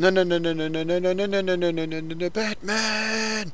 No, no, no, no, no, no, no, no, no, no, no, no, no, no, no, Batman!